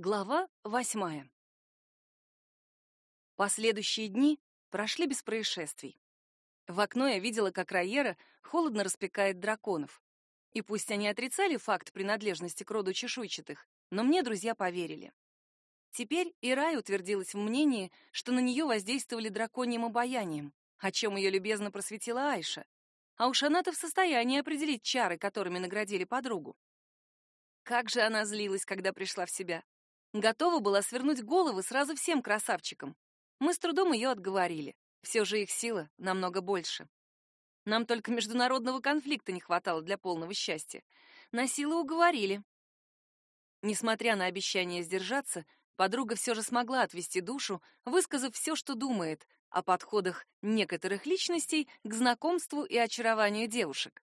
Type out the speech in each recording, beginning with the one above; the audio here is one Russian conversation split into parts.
Глава восьмая. Последующие дни прошли без происшествий. В окно я видела, как Райера холодно распекает драконов. И пусть они отрицали факт принадлежности к роду чешуйчатых, но мне друзья поверили. Теперь и Рай утвердилась в мнении, что на нее воздействовали драконьим обаянием, о чем ее любезно просветила Айша. А уж она-то в состоянии определить чары, которыми наградили подругу. Как же она злилась, когда пришла в себя. Готова была свернуть головы сразу всем красавчикам. Мы с трудом ее отговорили. Все же их сила намного больше. Нам только международного конфликта не хватало для полного счастья. На силу уговорили. Несмотря на обещание сдержаться, подруга все же смогла отвести душу, высказав все, что думает о подходах некоторых личностей к знакомству и очарованию девушек.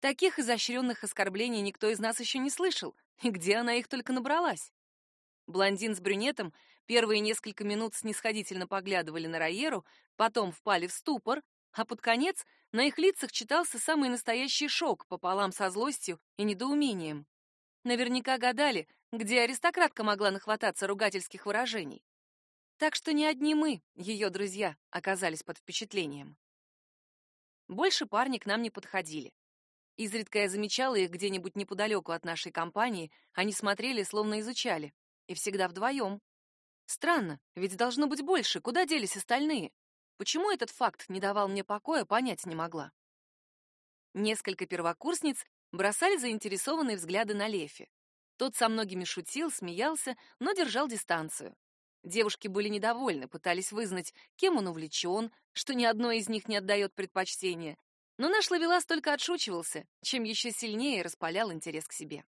Таких изощренных оскорблений никто из нас еще не слышал, и где она их только набралась. Блондин с брюнетом первые несколько минут снисходительно поглядывали на Райеру, потом впали в ступор, а под конец на их лицах читался самый настоящий шок пополам со злостью и недоумением. Наверняка гадали, где аристократка могла нахвататься ругательских выражений. Так что не одни мы, ее друзья, оказались под впечатлением. Больше парни к нам не подходили. Изредка я замечала их где-нибудь неподалеку от нашей компании, они смотрели, словно изучали. И всегда вдвоем. Странно, ведь должно быть больше, куда делись остальные? Почему этот факт не давал мне покоя, понять не могла. Несколько первокурсниц бросали заинтересованные взгляды на Лефи. Тот со многими шутил, смеялся, но держал дистанцию. Девушки были недовольны, пытались вызнать, кем он увлечен, что ни одной из них не отдает предпочтение. Но наш ловелас только отшучивался, чем еще сильнее распалял интерес к себе.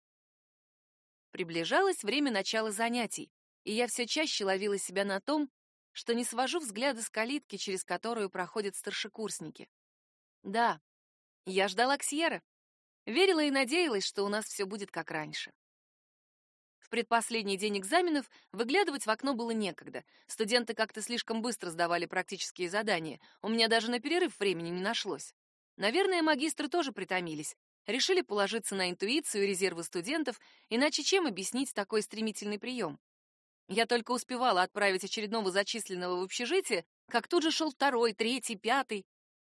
Приближалось время начала занятий, и я все чаще ловила себя на том, что не свожу взгляда с калитки, через которую проходят старшекурсники. Да, я ждала Ксьера. Верила и надеялась, что у нас все будет как раньше. В предпоследний день экзаменов выглядывать в окно было некогда. Студенты как-то слишком быстро сдавали практические задания. У меня даже на перерыв времени не нашлось. Наверное, магистры тоже притомились, решили положиться на интуицию и резервы студентов, иначе чем объяснить такой стремительный прием? Я только успевала отправить очередного зачисленного в общежитие, как тут же шел второй, третий, пятый.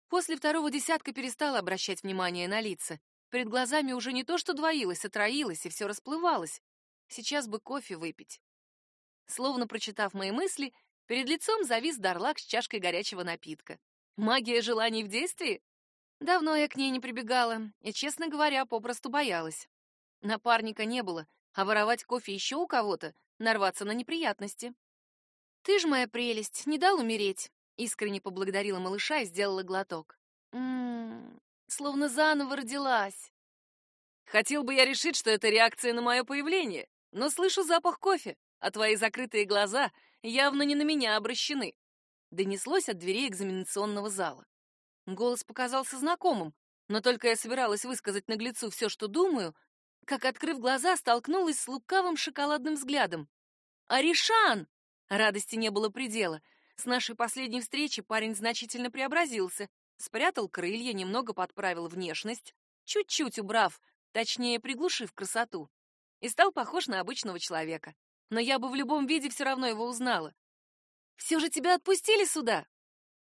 После второго десятка перестала обращать внимание на лица. Перед глазами уже не то что двоилось, а троилось, и все расплывалось. Сейчас бы кофе выпить. Словно прочитав мои мысли, перед лицом завис Дарлак с чашкой горячего напитка. Магия желаний в действии? Давно я к ней не прибегала и, честно говоря, попросту боялась. Напарника не было, а воровать кофе еще у кого-то, нарваться на неприятности. «Ты ж моя прелесть, не дал умереть!» Искренне поблагодарила малыша и сделала глоток. Ммм, словно заново родилась. Хотел бы я решить, что это реакция на мое появление, но слышу запах кофе, а твои закрытые глаза явно не на меня обращены. Донеслось от дверей экзаменационного зала. Голос показался знакомым, но только я собиралась высказать наглецу все, что думаю, как, открыв глаза, столкнулась с лукавым шоколадным взглядом. «Аришан!» Радости не было предела. С нашей последней встречи парень значительно преобразился, спрятал крылья, немного подправил внешность, чуть-чуть убрав, точнее, приглушив красоту, и стал похож на обычного человека. Но я бы в любом виде все равно его узнала. «Все же тебя отпустили сюда?»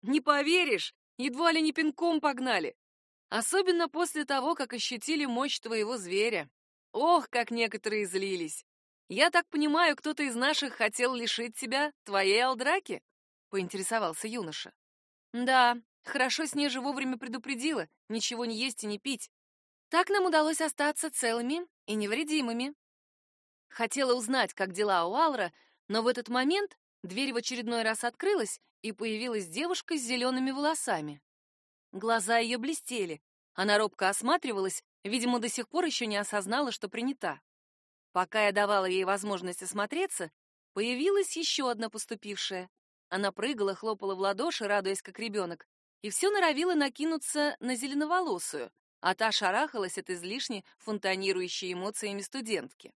«Не поверишь, едва ли не пинком погнали. Особенно после того, как ощутили мощь твоего зверя. Ох, как некоторые злились. Я так понимаю, кто-то из наших хотел лишить тебя твоей алдраки? поинтересовался юноша. Да, хорошо Снежа вовремя предупредила, ничего не есть и не пить. Так нам удалось остаться целыми и невредимыми. Хотела узнать, как дела у Алра, но в этот момент дверь в очередной раз открылась, и появилась девушка с зелеными волосами. Глаза ее блестели. Она робко осматривалась, видимо, до сих пор еще не осознала, что принята. Пока я давала ей возможность осмотреться, появилась еще одна поступившая. Она прыгала, хлопала в ладоши, радуясь как ребенок, и все норовила накинуться на зеленоволосую, а та шарахалась от излишне фонтанирующей эмоциями студентки.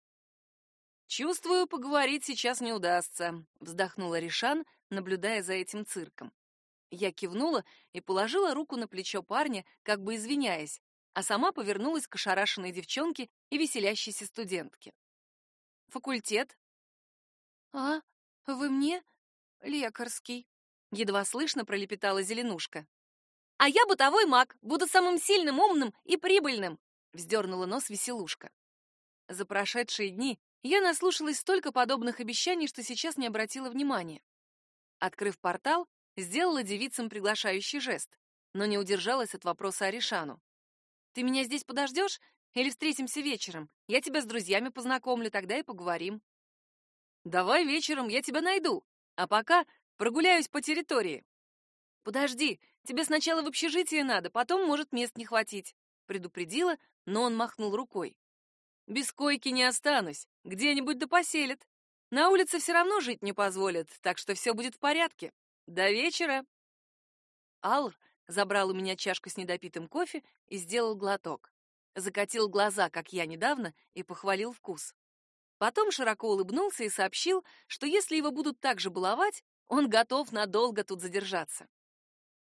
«Чувствую, поговорить сейчас не удастся», — вздохнула Ришан, наблюдая за этим цирком. Я кивнула и положила руку на плечо парня, как бы извиняясь, а сама повернулась к ошарашенной девчонке и веселящейся студентке. «Факультет?» А? Вы мне? Лекарский. Едва слышно пролепетала Зеленушка. А я бытовой маг, буду самым сильным, умным и прибыльным, вздернула нос Веселушка. За прошедшие дни я наслушалась столько подобных обещаний, что сейчас не обратила внимания. Открыв портал, сделала девицам приглашающий жест, но не удержалась от вопроса Аришану. «Ты меня здесь подождешь или встретимся вечером? Я тебя с друзьями познакомлю, тогда и поговорим». «Давай вечером, я тебя найду, а пока прогуляюсь по территории». «Подожди, тебе сначала в общежитие надо, потом может мест не хватить», предупредила, но он махнул рукой. «Без койки не останусь, где-нибудь да. На улице все равно жить не позволят, так что все будет в порядке. До вечера. Алр забрал у меня чашку с недопитым кофе и сделал глоток. Закатил глаза, как я недавно, и похвалил вкус. Потом широко улыбнулся и сообщил, что если его будут так же баловать, он готов надолго тут задержаться.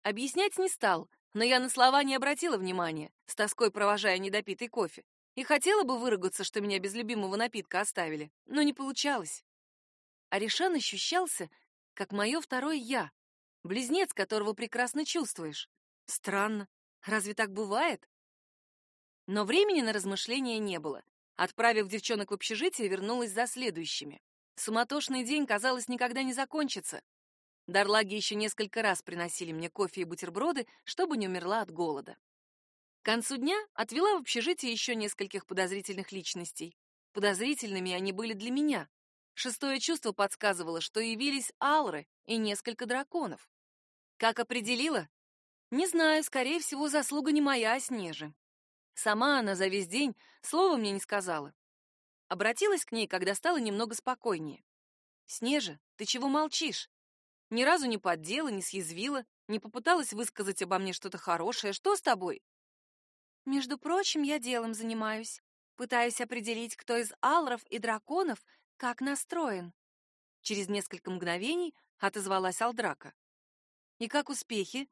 Объяснять не стал, но я на слова не обратила внимания, с тоской провожая недопитый кофе. И хотела бы выругаться, что меня без любимого напитка оставили, но не получалось. Аришан ощущался, как мое второе «я», близнец, которого прекрасно чувствуешь. Странно, разве так бывает? Но времени на размышления не было. Отправив девчонок в общежитие, вернулась за следующими. Суматошный день, казалось, никогда не закончится. Дарлаги еще несколько раз приносили мне кофе и бутерброды, чтобы не умерла от голода. К концу дня отвела в общежитие еще нескольких подозрительных личностей. Подозрительными они были для меня. Шестое чувство подсказывало, что явились алры и несколько драконов. Как определила? Не знаю, скорее всего, заслуга не моя, а Снежи. Сама она за весь день слова мне не сказала. Обратилась к ней, когда стало немного спокойнее. «Снежа, ты чего молчишь? Ни разу не поддела, не съязвила, не попыталась высказать обо мне что-то хорошее. Что с тобой?» Между прочим, я делом занимаюсь. Пытаюсь определить, кто из алров и драконов как настроен. Через несколько мгновений отозвалась Алдрака. И как успехи?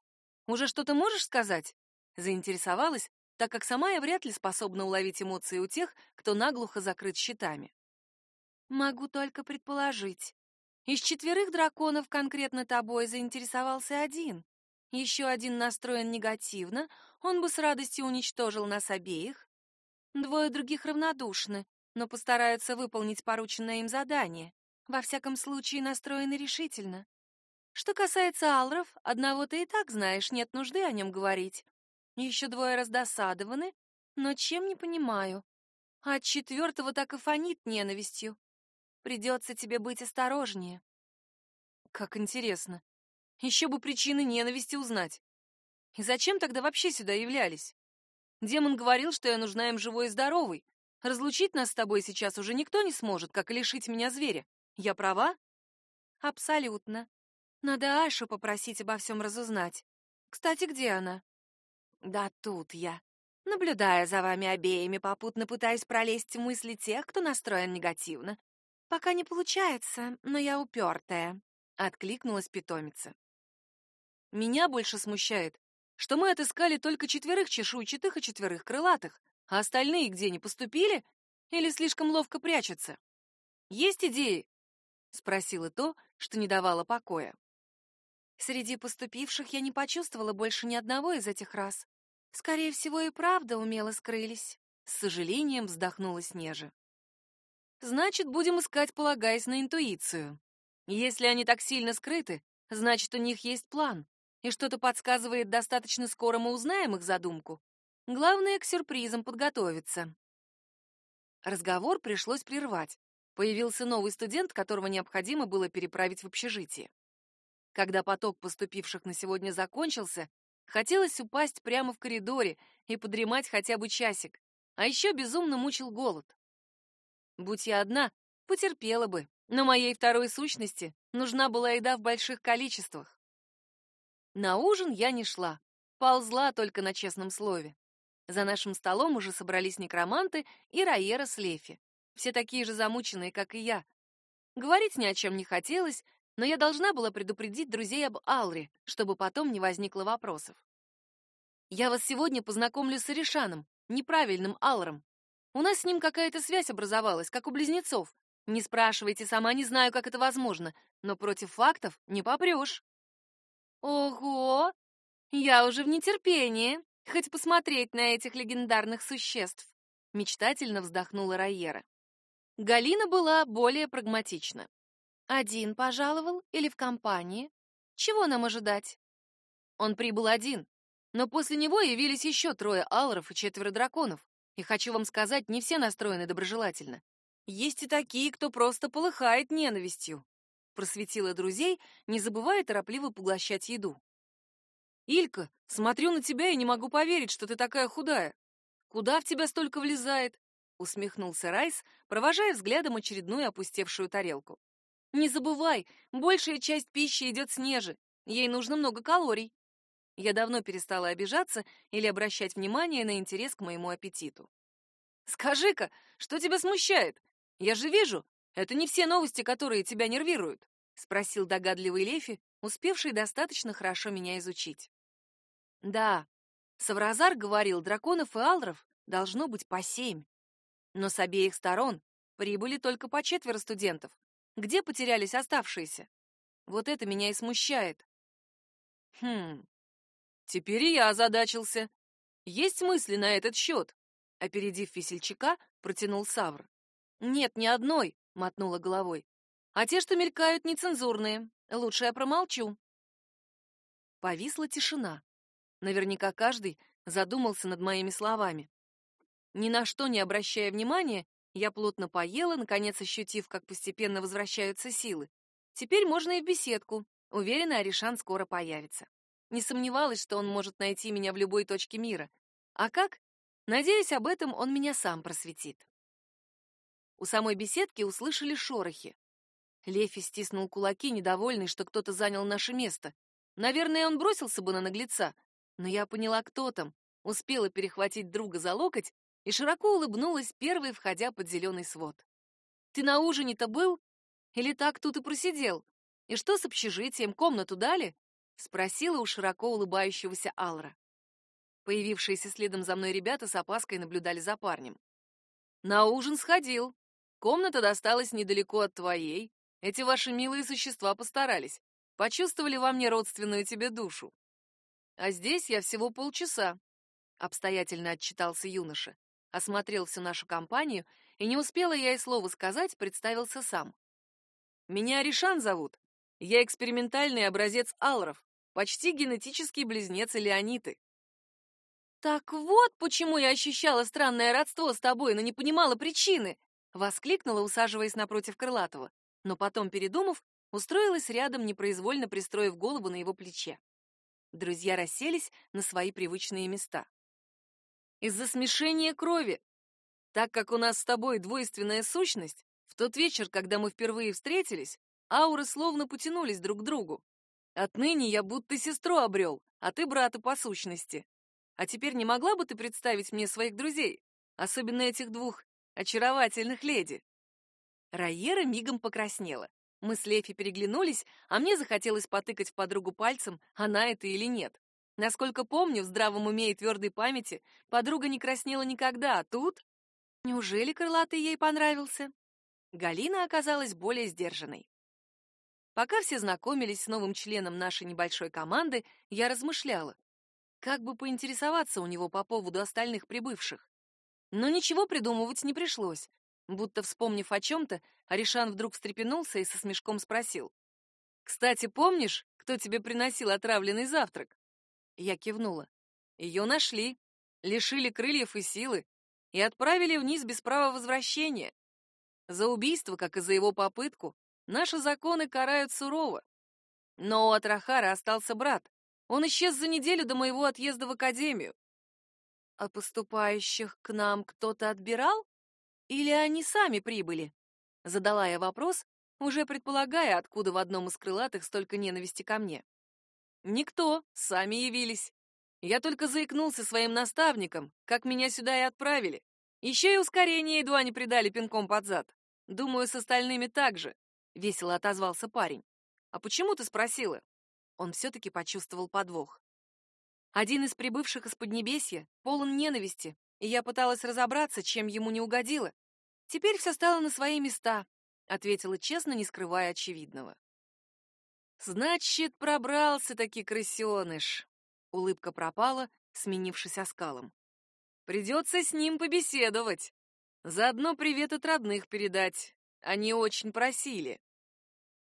Уже что-то можешь сказать? Заинтересовалась, так как сама я вряд ли способна уловить эмоции у тех, кто наглухо закрыт щитами. Могу только предположить. Из четверых драконов конкретно тобой заинтересовался один. Еще один настроен негативно, он бы с радостью уничтожил нас обеих. Двое других равнодушны, но постараются выполнить порученное им задание. Во всяком случае, настроены решительно. Что касается алров, одного ты и так знаешь, нет нужды о нем говорить. Еще двое раздосадованы, но чем не понимаю. А от четвертого так и фонит ненавистью. Придется тебе быть осторожнее. Как интересно. Еще бы причины ненависти узнать. И зачем тогда вообще сюда являлись? Демон говорил, что я нужна им живой и здоровой. Разлучить нас с тобой сейчас уже никто не сможет, как лишить меня зверя. Я права? Абсолютно. Надо Ашу попросить обо всем разузнать. Кстати, где она? Да тут я. Наблюдая за вами обеими, попутно пытаюсь пролезть в мысли тех, кто настроен негативно. Пока не получается, но я упертая. Откликнулась питомица. Меня больше смущает, что мы отыскали только четверых чешуйчатых и четверых крылатых, а остальные где не поступили или слишком ловко прячутся. Есть идеи? спросила то, что не давало покоя. Среди поступивших я не почувствовала больше ни одного из этих рас. Скорее всего, и правда умело скрылись. С сожалением вздохнула Снежа. Значит, будем искать, полагаясь на интуицию. Если они так сильно скрыты, значит, у них есть план и что-то подсказывает, достаточно скоро мы узнаем их задумку. Главное к сюрпризам подготовиться. Разговор пришлось прервать. Появился новый студент, которого необходимо было переправить в общежитие. Когда поток поступивших на сегодня закончился, хотелось упасть прямо в коридоре и подремать хотя бы часик, а еще безумно мучил голод. Будь я одна, потерпела бы, но моей второй сущности нужна была еда в больших количествах. На ужин я не шла, ползла только на честном слове. За нашим столом уже собрались некроманты и Раера с Лефи. Все такие же замученные, как и я. Говорить ни о чем не хотелось, но я должна была предупредить друзей об Алре, чтобы потом не возникло вопросов. Я вас сегодня познакомлю с Аришаном, неправильным Алром. У нас с ним какая-то связь образовалась, как у близнецов. Не спрашивайте, сама не знаю, как это возможно, но против фактов не попрешь. Ого! Я уже в нетерпении, хоть посмотреть на этих легендарных существ, мечтательно вздохнула Райера. Галина была более прагматична. Один пожаловал или в компании? Чего нам ожидать? Он прибыл один, но после него явились еще трое алров и четверо драконов. И хочу вам сказать, не все настроены доброжелательно. Есть и такие, кто просто полыхает ненавистью. Просветила друзей, не забывая торопливо поглощать еду. Илька, смотрю на тебя и не могу поверить, что ты такая худая. Куда в тебя столько влезает? Усмехнулся Райс, провожая взглядом очередную опустевшую тарелку. Не забывай, большая часть пищи идет с Нежи. Ей нужно много калорий. Я давно перестала обижаться или обращать внимание на интерес к моему аппетиту. Скажи-ка, что тебя смущает? Я же вижу, это не все новости, которые тебя нервируют, спросил догадливый Лефи, успевший достаточно хорошо меня изучить. Да, Савразар говорил, драконов и алров должно быть по семь. Но с обеих сторон прибыли только по четверо студентов. Где потерялись оставшиеся? Вот это меня и смущает. Хм. Теперь и я озадачился. Есть мысли на этот счет? Опередив весельчака, протянул Савр. «Нет, ни одной», — мотнула головой. «А те, что мелькают, нецензурные. Лучше я промолчу». Повисла тишина. Наверняка каждый задумался над моими словами. Ни на что не обращая внимания, я плотно поела, наконец ощутив, как постепенно возвращаются силы. Теперь можно и в беседку. Уверена, Аришан скоро появится. Не сомневалась, что он может найти меня в любой точке мира. А как? Надеюсь, об этом он меня сам просветит. У самой беседки услышали шорохи. Лефи стиснул кулаки, недовольный, что кто-то занял наше место. Наверное, он бросился бы на наглеца, но я поняла, кто там, успела перехватить друга за локоть и широко улыбнулась, первой входя под зеленый свод. «Ты на ужине-то был? Или так тут и просидел? И что с общежитием, комнату дали?» — спросила у широко улыбающегося Алра. Появившиеся следом за мной ребята с опаской наблюдали за парнем. «На ужин сходил», Комната досталась недалеко от твоей. Эти ваши милые существа постарались. Почувствовали во мне родственную тебе душу. А здесь я всего полчаса. Обстоятельно отчитался юноша. Осмотрел всю нашу компанию, и не успела я и слова сказать, представился сам. Меня Ришан зовут. Я экспериментальный образец алров, почти генетический близнец Леониты. Так вот, почему я ощущала странное родство с тобой, но не понимала причины, Воскликнула, усаживаясь напротив Крылатого, но потом, передумав, устроилась рядом, непроизвольно пристроив голову на его плече. Друзья расселись на свои привычные места. Из-за смешения крови. Так как у нас с тобой двойственная сущность, в тот вечер, когда мы впервые встретились, ауры словно потянулись друг к другу. Отныне я будто сестру обрел, а ты брата по сущности. А теперь не могла бы ты представить мне своих друзей, особенно этих двух очаровательных леди. Райера мигом покраснела. Мы с Лефи переглянулись, а мне захотелось потыкать в подругу пальцем, она это или нет. Насколько помню, в здравом уме и твердой памяти подруга не краснела никогда, а тут... Неужели крылатый ей понравился? Галина оказалась более сдержанной. Пока все знакомились с новым членом нашей небольшой команды, я размышляла, как бы поинтересоваться у него по поводу остальных прибывших. Но ничего придумывать не пришлось. Будто вспомнив о чем-то, Аришан вдруг встрепенулся и со смешком спросил. «Кстати, помнишь, кто тебе приносил отравленный завтрак?» Я кивнула. Ее нашли, лишили крыльев и силы и отправили вниз без права возвращения. За убийство, как и за его попытку, наши законы карают сурово. Но у Атрахара остался брат. Он исчез за неделю до моего отъезда в академию. А поступающих к нам кто-то отбирал? Или они сами прибыли? Задала я вопрос, уже предполагая, откуда в одном из крылатых столько ненависти ко мне. Никто, сами явились. Я только заикнулся своим наставникам, как меня сюда и отправили. Еще и ускорение едва не придали пинком под зад. Думаю, с остальными так же, — весело отозвался парень. А почему ты спросила? Он все-таки почувствовал подвох. Один из прибывших из Поднебесья полон ненависти, и я пыталась разобраться, чем ему не угодило. Теперь все стало на свои места. ответила честно, не скрывая очевидного. Значит, пробрался таки крысеныш. Улыбка пропала, сменившись оскалом. Придется с ним побеседовать. Заодно привет от родных передать. Они очень просили.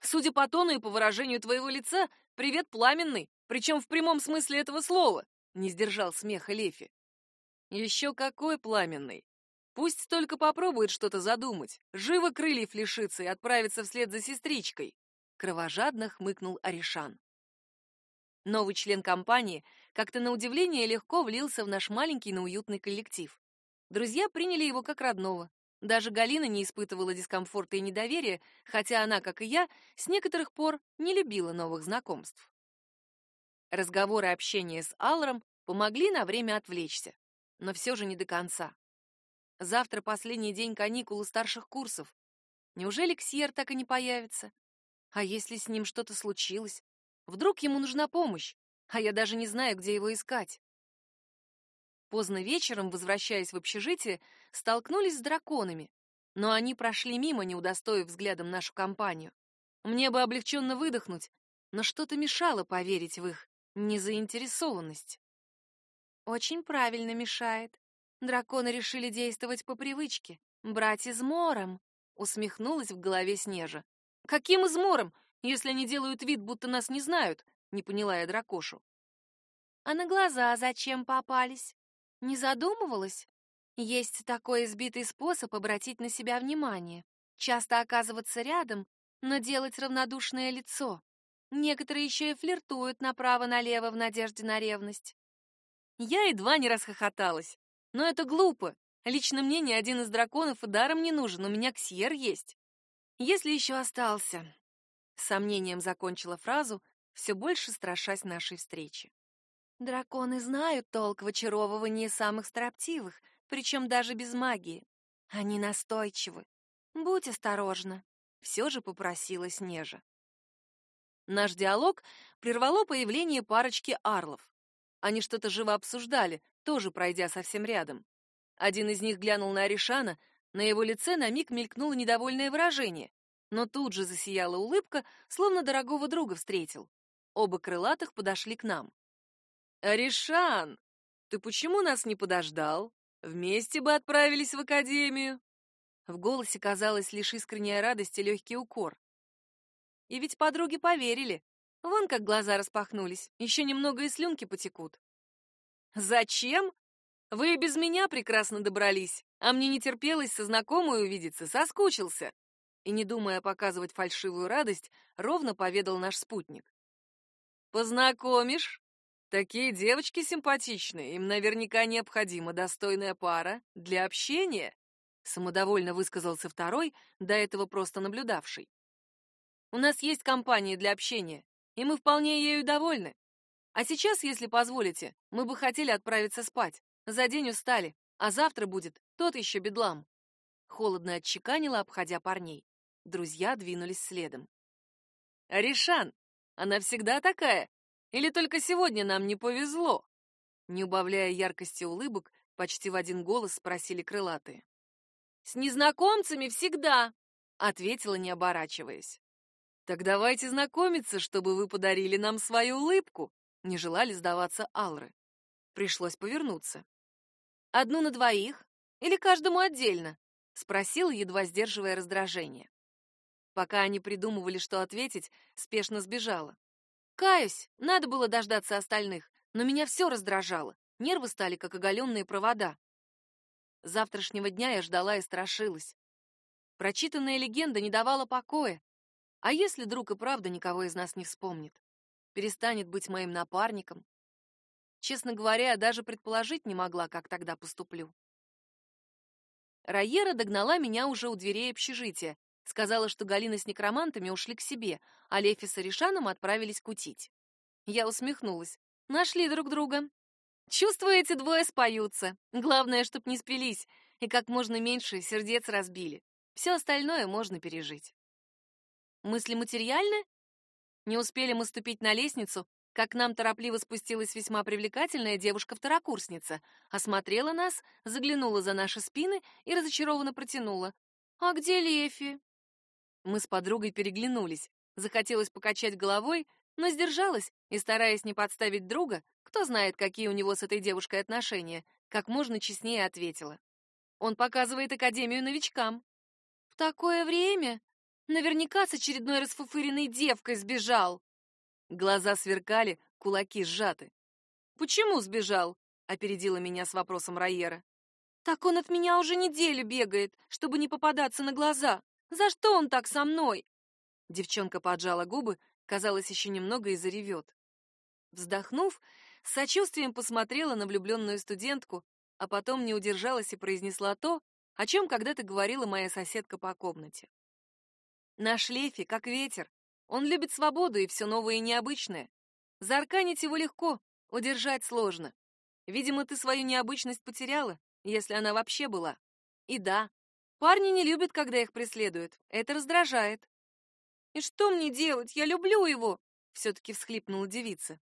Судя по тону и по выражению твоего лица, привет пламенный, причем в прямом смысле этого слова, не сдержал смеха Лефи. Еще какой пламенный. Пусть только попробует что-то задумать, живо крыльев лишится и отправится вслед за сестричкой. Кровожадно хмыкнул Аришан. Новый член компании как-то на удивление легко влился в наш маленький, но уютный коллектив. Друзья приняли его как родного, даже Галина не испытывала дискомфорта и недоверия, хотя она, как и я, с некоторых пор не любила новых знакомств. Разговоры и общение с Алларом помогли на время отвлечься, но все же не до конца. Завтра последний день каникул у старших курсов. Неужели Ксьер так и не появится? А если с ним что-то случилось? Вдруг ему нужна помощь, а я даже не знаю, где его искать. Поздно вечером, возвращаясь в общежитие, столкнулись с драконами, но они прошли мимо, не удостоив взглядом нашу компанию. Мне бы облегченно выдохнуть, но что-то мешало поверить в их незаинтересованность. Очень правильно мешает. Драконы решили действовать по привычке, брать измором, усмехнулась в голове Снежа. Каким измором, если они делают вид, будто нас не знают? Не поняла я дракошу. А на глаза зачем попались? Не задумывалась? Есть такой избитый способ обратить на себя внимание. Часто оказываться рядом, но делать равнодушное лицо. Некоторые еще и флиртуют направо-налево в надежде на ревность. Я едва не расхохоталась. Но это глупо. Лично мне ни один из драконов и даром не нужен, у меня ксьер есть. Если еще остался. Сомнением закончила фразу, все больше страшась нашей встречи. Драконы знают толк в очаровывании самых строптивых, причем даже без магии. Они настойчивы. Будь осторожна, все же попросила Снежа. Наш диалог прервало появление парочки арлов. Они что-то живо обсуждали, тоже пройдя совсем рядом. Один из них глянул на Аришана, на его лице на миг мелькнуло недовольное выражение, но тут же засияла улыбка, словно дорогого друга встретил. Оба крылатых подошли к нам. «Аришан, ты почему нас не подождал? Вместе бы отправились в академию!» В голосе казалась лишь искренняя радость и легкий укор. И ведь подруги поверили. Вон как глаза распахнулись, еще немного и слюнки потекут. «Зачем? Вы и без меня прекрасно добрались, а мне не терпелось со знакомой увидеться, соскучился!» И, не думая показывать фальшивую радость, ровно поведал наш спутник. «Познакомишь?» Такие девочки симпатичные, им наверняка необходима достойная пара для общения, самодовольно высказался второй, до этого просто наблюдавший. У нас есть компания для общения, и мы вполне ею довольны. А сейчас, если позволите, мы бы хотели отправиться спать. За день устали, а завтра будет тот еще бедлам. Холодно отчеканила, обходя парней. Друзья двинулись следом. Аришан, она всегда такая, или только сегодня нам не повезло? Не убавляя яркости улыбок, почти в один голос спросили крылатые. С незнакомцами всегда, ответила, не оборачиваясь. Так давайте знакомиться, чтобы вы подарили нам свою улыбку. Не желали сдаваться Алры. Пришлось повернуться. Одну на двоих или каждому отдельно? спросил, едва сдерживая раздражение. Пока они придумывали, что ответить, спешно сбежала. Каюсь, надо было дождаться остальных, но меня все раздражало. Нервы стали как оголенные провода. Завтрашнего дня я ждала и страшилась. Прочитанная легенда не давала покоя. А если друг и правда никого из нас не вспомнит? Перестанет быть моим напарником? Честно говоря, я даже предположить не могла, как тогда поступлю. Райера догнала меня уже у дверей общежития, Сказала, что Галина с некромантами ушли к себе, а Лефи с Аришаном отправились кутить. Я усмехнулась. Нашли друг друга. Чувствую, эти двое споются. Главное, чтоб не спились, и как можно меньше сердец разбили. Все остальное можно пережить. Мысли материальны? Не успели мы ступить на лестницу, как к нам торопливо спустилась весьма привлекательная девушка-второкурсница, осмотрела нас, заглянула за наши спины и разочарованно протянула. «А где Лефи?» Мы с подругой переглянулись. Захотелось покачать головой, но сдержалась и, стараясь не подставить друга, кто знает, какие у него с этой девушкой отношения, как можно честнее ответила. Он показывает академию новичкам. В такое время наверняка с очередной расфуфыренной девкой сбежал. Глаза сверкали, кулаки сжаты. Почему сбежал? опередила меня с вопросом Райера. Так он от меня уже неделю бегает, чтобы не попадаться на глаза. За что он так со мной? Девчонка поджала губы, казалось, еще немного и заревет. Вздохнув, с сочувствием посмотрела на влюбленную студентку, а потом не удержалась и произнесла то, о чем когда-то говорила моя соседка по комнате. Наш Лефи как ветер. Он любит свободу и все новое и необычное. Заарканить его легко, удержать сложно. Видимо, ты свою необычность потеряла, если она вообще была. И да, парни не любят, когда их преследуют. Это раздражает. И что мне делать? Я люблю его, все-таки всхлипнула девица.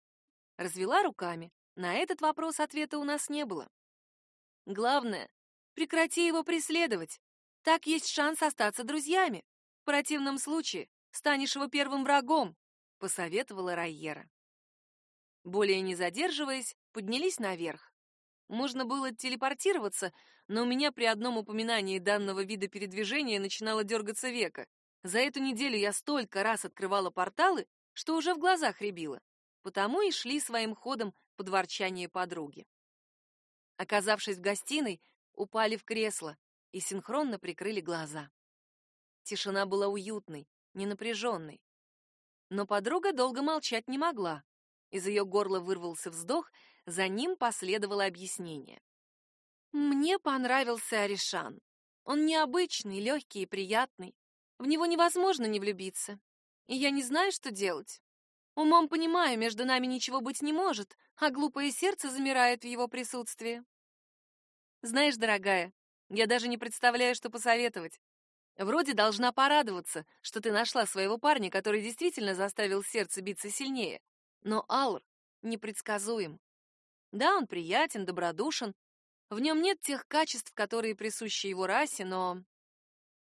Развела руками. На этот вопрос ответа у нас не было. Главное, прекрати его преследовать. Так есть шанс остаться друзьями. В противном случае станешь его первым врагом, посоветовала Райера. Более не задерживаясь, поднялись наверх. Можно было телепортироваться, но у меня при одном упоминании данного вида передвижения начинало дергаться века. За эту неделю я столько раз открывала порталы, что уже в глазах рябило. Потому и шли своим ходом под ворчание подруги. Оказавшись в гостиной, упали в кресло и синхронно прикрыли глаза. Тишина была уютной, ненапряженной. Но подруга долго молчать не могла. Из ее горла вырвался вздох, за ним последовало объяснение. Мне понравился Аришан. Он необычный, легкий и приятный. В него невозможно не влюбиться. И я не знаю, что делать. Умом понимаю, между нами ничего быть не может, а глупое сердце замирает в его присутствии. Знаешь, дорогая, я даже не представляю, что посоветовать. Вроде должна порадоваться, что ты нашла своего парня, который действительно заставил сердце биться сильнее. Но Алр непредсказуем. Да, он приятен, добродушен. В нем нет тех качеств, которые присущи его расе, но...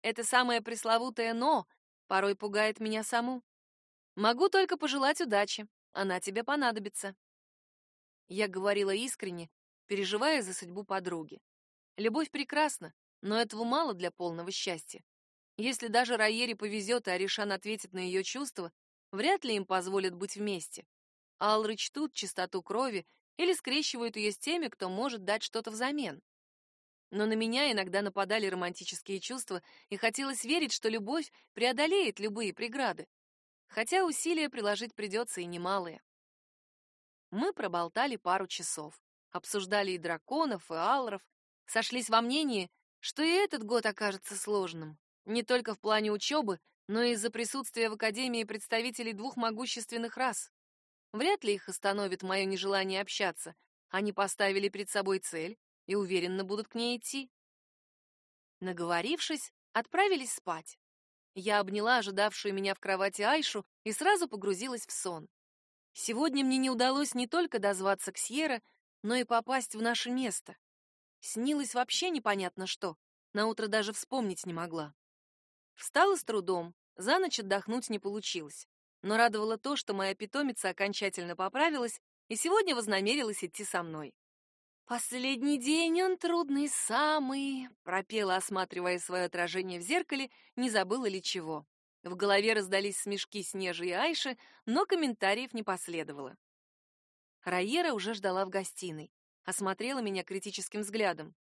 Это самое пресловутое «но» порой пугает меня саму. Могу только пожелать удачи, она тебе понадобится. Я говорила искренне, переживая за судьбу подруги. Любовь прекрасна, но этого мало для полного счастья. Если даже Райере повезет, и Аришан ответит на ее чувства, вряд ли им позволят быть вместе. Алры чтут чистоту крови или скрещивают ее с теми, кто может дать что-то взамен. Но на меня иногда нападали романтические чувства, и хотелось верить, что любовь преодолеет любые преграды. Хотя усилия приложить придется и немалые. Мы проболтали пару часов, обсуждали и драконов, и алров, сошлись во мнении, что и этот год окажется сложным. Не только в плане учебы, но и из-за присутствия в Академии представителей двух могущественных рас. Вряд ли их остановит мое нежелание общаться. Они поставили перед собой цель и уверенно будут к ней идти. Наговорившись, отправились спать. Я обняла ожидавшую меня в кровати Айшу и сразу погрузилась в сон. Сегодня мне не удалось не только дозваться к Сьерра, но и попасть в наше место. Снилось вообще непонятно что, на утро даже вспомнить не могла. Встала с трудом, за ночь отдохнуть не получилось. Но радовало то, что моя питомица окончательно поправилась и сегодня вознамерилась идти со мной. «Последний день он трудный самый», — пропела, осматривая свое отражение в зеркале, не забыла ли чего. В голове раздались смешки Снежи и Айши, но комментариев не последовало. Раера уже ждала в гостиной, осмотрела меня критическим взглядом.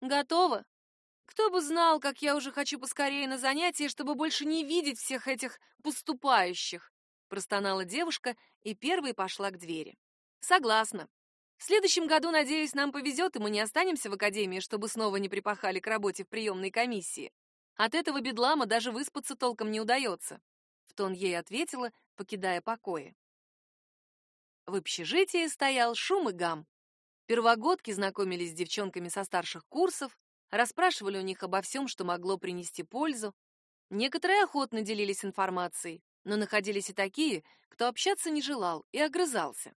«Готово?» Кто бы знал, как я уже хочу поскорее на занятия, чтобы больше не видеть всех этих поступающих, простонала девушка и первой пошла к двери. Согласна. В следующем году, надеюсь, нам повезет, и мы не останемся в академии, чтобы снова не припахали к работе в приемной комиссии. От этого бедлама даже выспаться толком не удается. В тон ей ответила, покидая покои. В общежитии стоял шум и гам. Первогодки знакомились с девчонками со старших курсов, расспрашивали у них обо всем, что могло принести пользу. Некоторые охотно делились информацией, но находились и такие, кто общаться не желал и огрызался.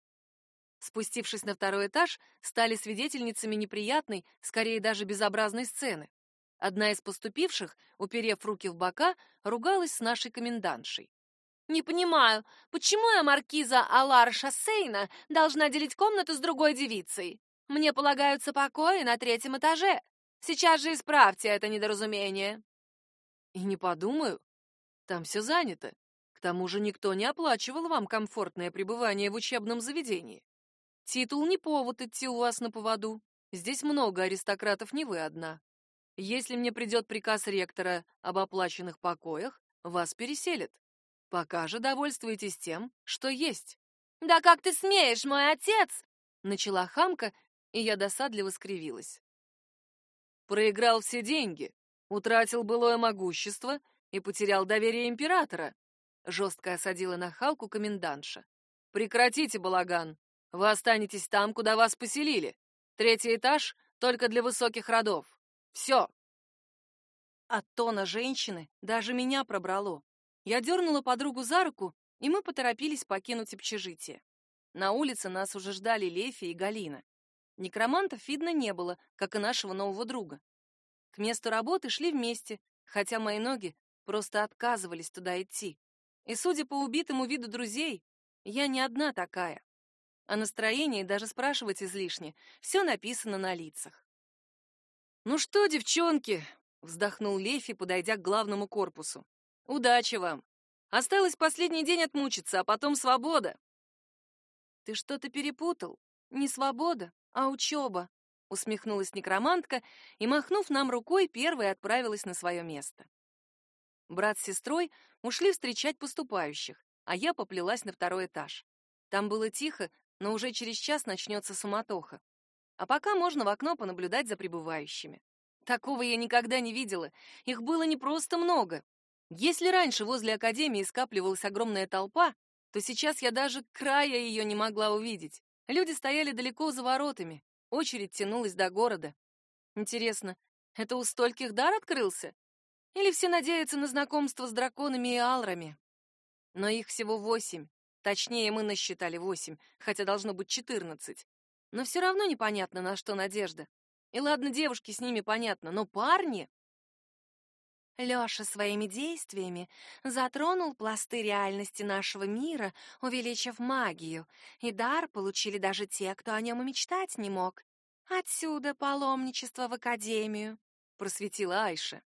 Спустившись на второй этаж, стали свидетельницами неприятной, скорее даже безобразной сцены. Одна из поступивших, уперев руки в бока, ругалась с нашей комендантшей. «Не понимаю, почему я, маркиза Алар Шассейна, должна делить комнату с другой девицей? Мне полагаются покои на третьем этаже. Сейчас же исправьте это недоразумение». «И не подумаю. Там все занято. К тому же никто не оплачивал вам комфортное пребывание в учебном заведении. Титул не повод идти у вас на поводу. Здесь много аристократов, не вы одна. Если мне придет приказ ректора об оплаченных покоях, вас переселят. Пока же довольствуйтесь тем, что есть. Да как ты смеешь, мой отец? начала хамка, и я досадливо скривилась. Проиграл все деньги, утратил былое могущество и потерял доверие императора, жестко осадила нахалку комендантша. Прекратите балаган. Вы останетесь там, куда вас поселили. Третий этаж только для высоких родов. Все!» От тона женщины даже меня пробрало. Я дернула подругу за руку, и мы поторопились покинуть общежитие. На улице нас уже ждали Лефи и Галина. Некромантов видно не было, как и нашего нового друга. К месту работы шли вместе, хотя мои ноги просто отказывались туда идти. И, судя по убитому виду друзей, я не одна такая. О настроении даже спрашивать излишне, все написано на лицах. «Ну что, девчонки?» — вздохнул Лефи, подойдя к главному корпусу. «Удачи вам! Осталось последний день отмучиться, а потом свобода!» «Ты что-то перепутал. Не свобода, а учеба», — усмехнулась некромантка и, махнув нам рукой, первой отправилась на свое место. Брат с сестрой ушли встречать поступающих, а я поплелась на второй этаж. Там было тихо, но уже через час начнется суматоха. А пока можно в окно понаблюдать за прибывающими. Такого я никогда не видела. Их было не просто много. Если раньше возле академии скапливалась огромная толпа, то сейчас я даже края ее не могла увидеть. Люди стояли далеко за воротами. Очередь тянулась до города. Интересно, это у стольких дар открылся? Или все надеются на знакомство с драконами и алрами? Но их всего восемь. Точнее, мы насчитали восемь, хотя должно быть четырнадцать. Но все равно непонятно, на что надежда. И ладно, девушки с ними понятно, но парни... Лёша своими действиями затронул пласты реальности нашего мира, увеличив магию, и дар получили даже те, кто о нем и мечтать не мог. Отсюда паломничество в академию, просветила Айша.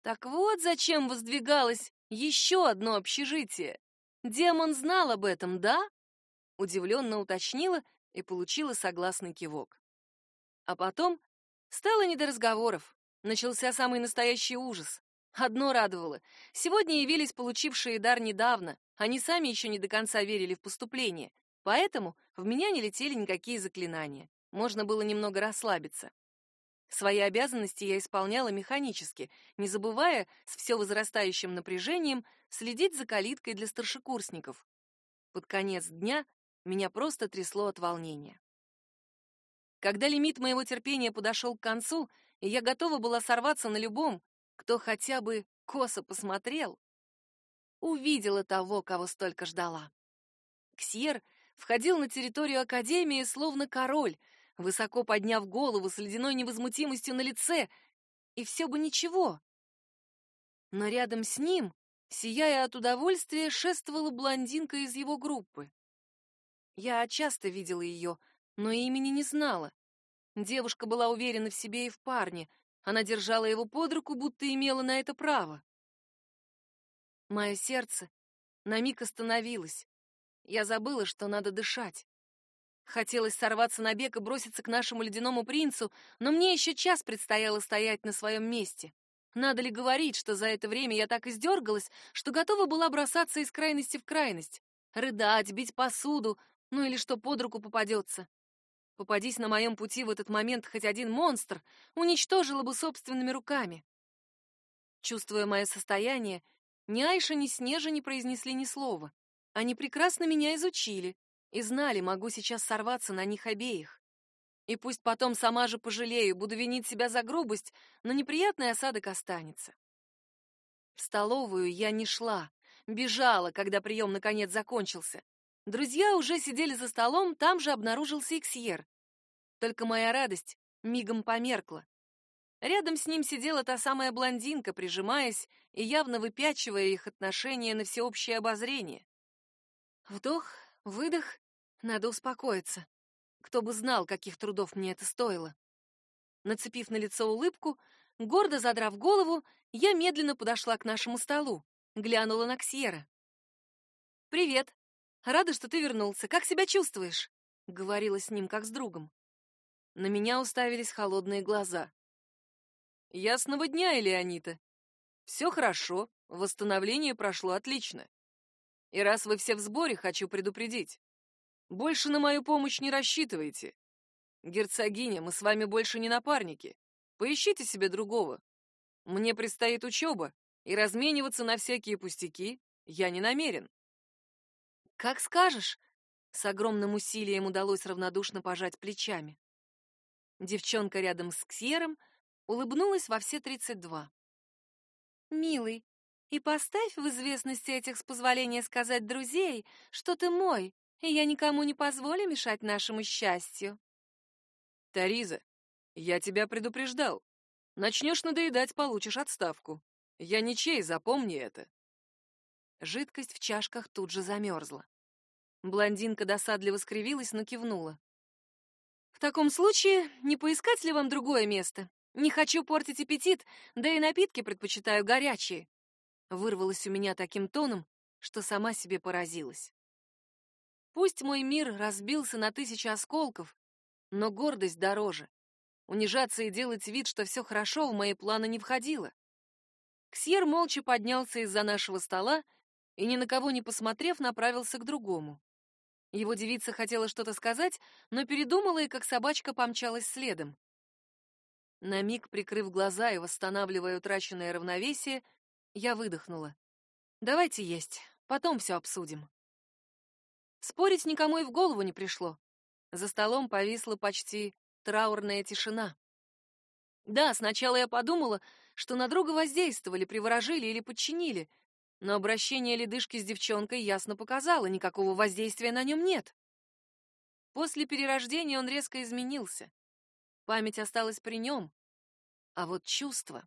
Так вот зачем воздвигалось еще одно общежитие. Демон знал об этом, да? Удивленно уточнила и получила согласный кивок. А потом стало не до разговоров. Начался самый настоящий ужас. Одно радовало. Сегодня явились получившие дар недавно. Они сами еще не до конца верили в поступление. Поэтому в меня не летели никакие заклинания. Можно было немного расслабиться. Свои обязанности я исполняла механически, не забывая с все возрастающим напряжением следить за калиткой для старшекурсников. Под конец дня меня просто трясло от волнения. Когда лимит моего терпения подошел к концу, и я готова была сорваться на любом, кто хотя бы косо посмотрел, увидела того, кого столько ждала. Ксьер входил на территорию Академии словно король, высоко подняв голову с ледяной невозмутимостью на лице, и все бы ничего. Но рядом с ним, сияя от удовольствия, шествовала блондинка из его группы. Я часто видела ее, но имени не знала. Девушка была уверена в себе и в парне. Она держала его под руку, будто имела на это право. Мое сердце на миг остановилось. Я забыла, что надо дышать. Хотелось сорваться на бег и броситься к нашему ледяному принцу, но мне еще час предстояло стоять на своем месте. Надо ли говорить, что за это время я так издергалась, что готова была бросаться из крайности в крайность, рыдать, бить посуду, ну или что под руку попадется. Попадись на моем пути в этот момент хоть один монстр, уничтожила бы собственными руками. Чувствуя мое состояние, ни Айша, ни Снежа не произнесли ни слова. Они прекрасно меня изучили и знали, могу сейчас сорваться на них обеих. И пусть потом сама же пожалею, буду винить себя за грубость, но неприятный осадок останется. В столовую я не шла, бежала, когда прием наконец закончился. Друзья уже сидели за столом, там же обнаружился Иксьер. Только моя радость мигом померкла. Рядом с ним сидела та самая блондинка, прижимаясь и явно выпячивая их отношения на всеобщее обозрение. Вдох, выдох, надо успокоиться. Кто бы знал, каких трудов мне это стоило. Нацепив на лицо улыбку, гордо задрав голову, я медленно подошла к нашему столу, глянула на Ксьера. «Привет. Рада, что ты вернулся. Как себя чувствуешь?» — говорила с ним, как с другом. На меня уставились холодные глаза. «Ясного дня, Элеонита. Все хорошо, восстановление прошло отлично. И раз вы все в сборе, хочу предупредить. Больше на мою помощь не рассчитывайте. Герцогиня, мы с вами больше не напарники. Поищите себе другого. Мне предстоит учеба, и размениваться на всякие пустяки я не намерен. Как скажешь. С огромным усилием удалось равнодушно пожать плечами. Девчонка рядом с Ксьером улыбнулась во все тридцать два. «Милый, и поставь в известность этих, с позволения сказать, друзей, что ты мой, и я никому не позволю мешать нашему счастью». «Тариза, я тебя предупреждал. Начнешь надоедать, получишь отставку. Я ничей, запомни это». Жидкость в чашках тут же замерзла. Блондинка досадливо скривилась, но кивнула. «В таком случае, не поискать ли вам другое место? Не хочу портить аппетит, да и напитки предпочитаю горячие». Вырвалось у меня таким тоном, что сама себе поразилась. Пусть мой мир разбился на тысячи осколков, но гордость дороже. Унижаться и делать вид, что все хорошо, в мои планы не входило. Ксьер молча поднялся из-за нашего стола и, ни на кого не посмотрев, направился к другому. Его девица хотела что-то сказать, но передумала и как собачка помчалась следом. На миг, прикрыв глаза и восстанавливая утраченное равновесие, я выдохнула. «Давайте есть, потом все обсудим». Спорить никому и в голову не пришло. За столом повисла почти траурная тишина. Да, сначала я подумала, что на друга воздействовали, приворожили или подчинили, но обращение ледышки с девчонкой ясно показало, никакого воздействия на нем нет. После перерождения он резко изменился. Память осталась при нем, а вот чувства...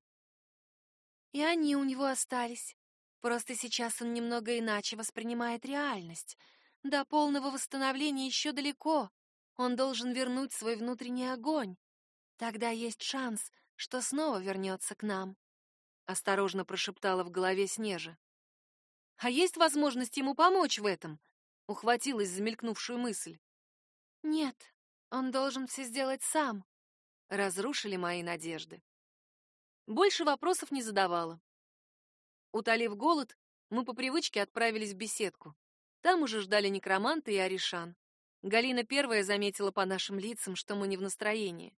И они у него остались. Просто сейчас он немного иначе воспринимает реальность. До полного восстановления еще далеко. Он должен вернуть свой внутренний огонь. Тогда есть шанс, что снова вернется к нам. Осторожно прошептала в голове Снежа. А есть возможность ему помочь в этом? Ухватилась за мелькнувшую мысль. Нет, он должен все сделать сам. Разрушили мои надежды. Больше вопросов не задавала. Утолив голод, мы по привычке отправились в беседку. Там уже ждали некроманты и Аришан. Галина первая заметила по нашим лицам, что мы не в настроении.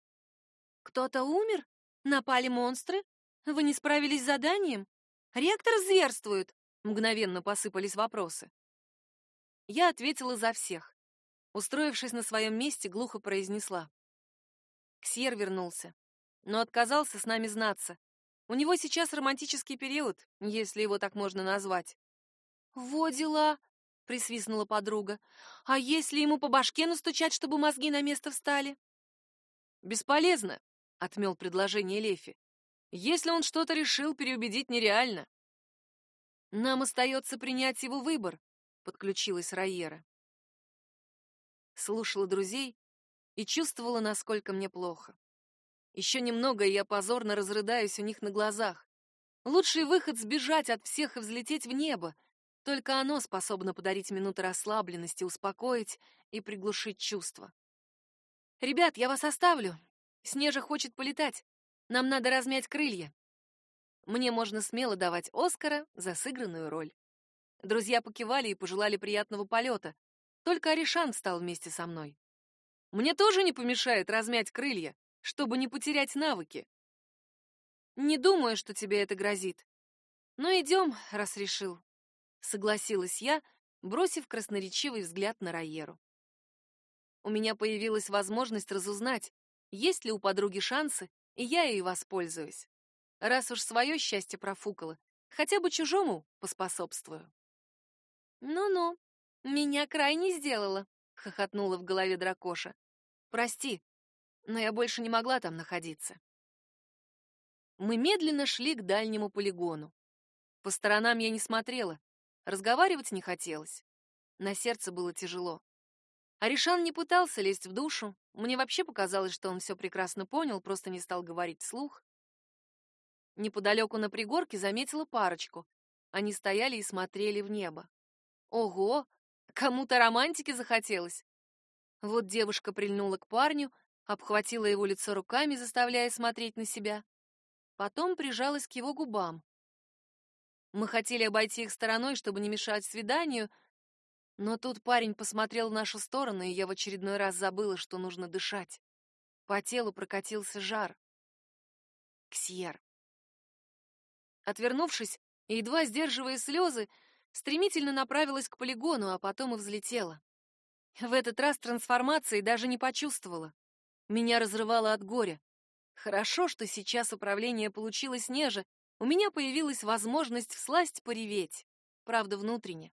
«Кто-то умер? Напали монстры? Вы не справились с заданием? Ректор зверствует!» Мгновенно посыпались вопросы. Я ответила за всех. Устроившись на своем месте, глухо произнесла. Ксьер вернулся, но отказался с нами знаться. У него сейчас романтический период, если его так можно назвать. «Во дела!» — присвистнула подруга. «А если ему по башке настучать, чтобы мозги на место встали?» «Бесполезно», — отмел предложение Лефи. «Если он что-то решил, переубедить нереально. Нам остается принять его выбор, подключилась Райера. Слушала друзей и чувствовала, насколько мне плохо. Еще немного, и я позорно разрыдаюсь у них на глазах. Лучший выход — сбежать от всех и взлететь в небо. Только оно способно подарить минуты расслабленности, успокоить и приглушить чувства. «Ребят, я вас оставлю. Снежа хочет полетать. Нам надо размять крылья. Мне можно смело давать Оскара за сыгранную роль. Друзья покивали и пожелали приятного полета. Только Аришан стал вместе со мной. Мне тоже не помешает размять крылья, чтобы не потерять навыки. Не думаю, что тебе это грозит. Но идем, раз решил. Согласилась я, бросив красноречивый взгляд на Райеру. У меня появилась возможность разузнать, есть ли у подруги шансы, и я ей воспользуюсь. Раз уж свое счастье профукало, хотя бы чужому поспособствую. Ну-ну, меня крайне сделала, хохотнула в голове дракоша. Прости, но я больше не могла там находиться. Мы медленно шли к дальнему полигону. По сторонам я не смотрела, разговаривать не хотелось. На сердце было тяжело. Аришан не пытался лезть в душу. Мне вообще показалось, что он все прекрасно понял, просто не стал говорить вслух. Неподалеку на пригорке заметила парочку. Они стояли и смотрели в небо. Ого, кому-то романтики захотелось. Вот девушка прильнула к парню, обхватила его лицо руками, заставляя смотреть на себя. Потом прижалась к его губам. Мы хотели обойти их стороной, чтобы не мешать свиданию, но тут парень посмотрел в нашу сторону, и я в очередной раз забыла, что нужно дышать. По телу прокатился жар. Ксьер. Отвернувшись и едва сдерживая слезы, стремительно направилась к полигону, а потом и взлетела. В этот раз трансформации даже не почувствовала. Меня разрывало от горя. Хорошо, что сейчас управление получилось неже, у меня появилась возможность всласть пореветь, правда, внутренне.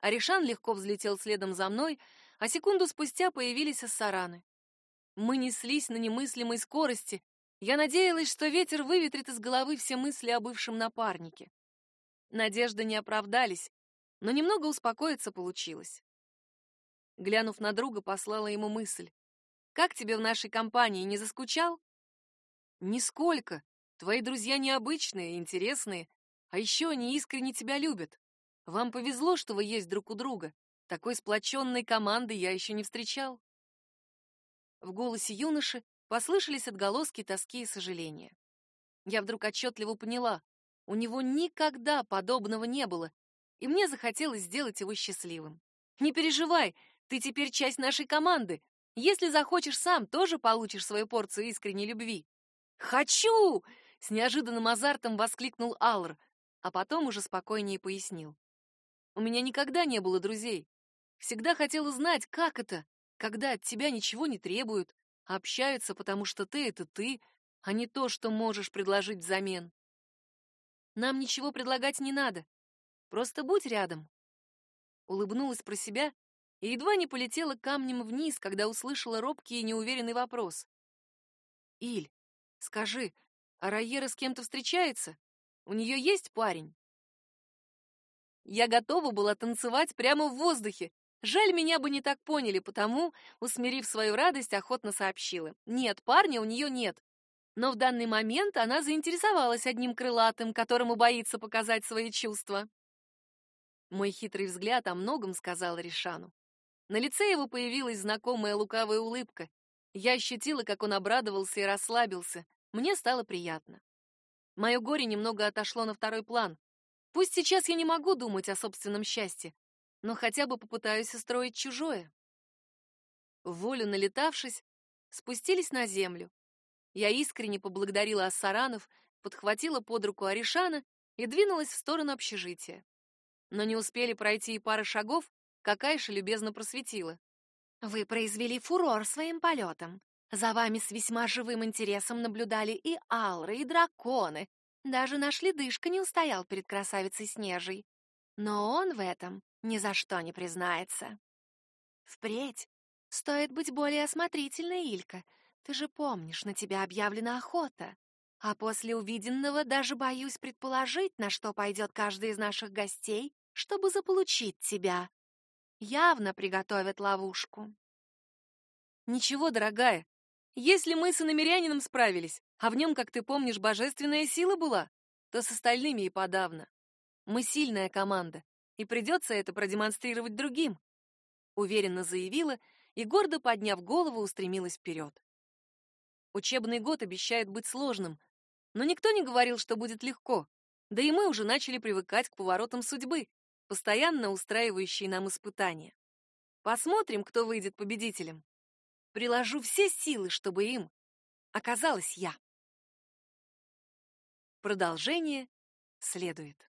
Аришан легко взлетел следом за мной, а секунду спустя появились ассараны. Мы неслись на немыслимой скорости. Я надеялась, что ветер выветрит из головы все мысли о бывшем напарнике. Надежды не оправдались, но немного успокоиться получилось. Глянув на друга, послала ему мысль. «Как тебе в нашей компании, не заскучал?» «Нисколько. Твои друзья необычные, интересные, а еще они искренне тебя любят. Вам повезло, что вы есть друг у друга. Такой сплоченной команды я еще не встречал». В голосе юноши послышались отголоски тоски и сожаления. Я вдруг отчетливо поняла, у него никогда подобного не было, и мне захотелось сделать его счастливым. Не переживай, ты теперь часть нашей команды. Если захочешь сам, тоже получишь свою порцию искренней любви. Хочу! С неожиданным азартом воскликнул Алр, а потом уже спокойнее пояснил. У меня никогда не было друзей. Всегда хотел узнать, как это, когда от тебя ничего не требуют, общаются, потому что ты — это ты, а не то, что можешь предложить взамен. Нам ничего предлагать не надо. Просто будь рядом. Улыбнулась про себя и едва не полетела камнем вниз, когда услышала робкий и неуверенный вопрос. «Иль, скажи, а Райера с кем-то встречается? У нее есть парень?» Я готова была танцевать прямо в воздухе. Жаль, меня бы не так поняли, потому, усмирив свою радость, охотно сообщила. Нет, парня у нее нет. Но в данный момент она заинтересовалась одним крылатым, которому боится показать свои чувства. Мой хитрый взгляд о многом сказал Ришану. На лице его появилась знакомая лукавая улыбка. Я ощутила, как он обрадовался и расслабился. Мне стало приятно. Мое горе немного отошло на второй план. Пусть сейчас я не могу думать о собственном счастье, но хотя бы попытаюсь устроить чужое. Волю налетавшись, спустились на землю. Я искренне поблагодарила Ассаранов, подхватила под руку Аришана и двинулась в сторону общежития. Но не успели пройти и пары шагов, как Айша любезно просветила. «Вы произвели фурор своим полетом. За вами с весьма живым интересом наблюдали и алры, и драконы. Даже наш ледышка не устоял перед красавицей Снежей. Но он в этом ни за что не признается. Впредь стоит быть более осмотрительной, Илька, ты же помнишь, на тебя объявлена охота. А после увиденного даже боюсь предположить, на что пойдет каждый из наших гостей, чтобы заполучить тебя. Явно приготовят ловушку. Ничего, дорогая. Если мы с иномерянином справились, а в нем, как ты помнишь, божественная сила была, то с остальными и подавно. Мы сильная команда, и придется это продемонстрировать другим. Уверенно заявила и, гордо подняв голову, устремилась вперед. Учебный год обещает быть сложным, но никто не говорил, что будет легко. Да и мы уже начали привыкать к поворотам судьбы, постоянно устраивающей нам испытания. Посмотрим, кто выйдет победителем. Приложу все силы, чтобы им оказалась я. Продолжение следует.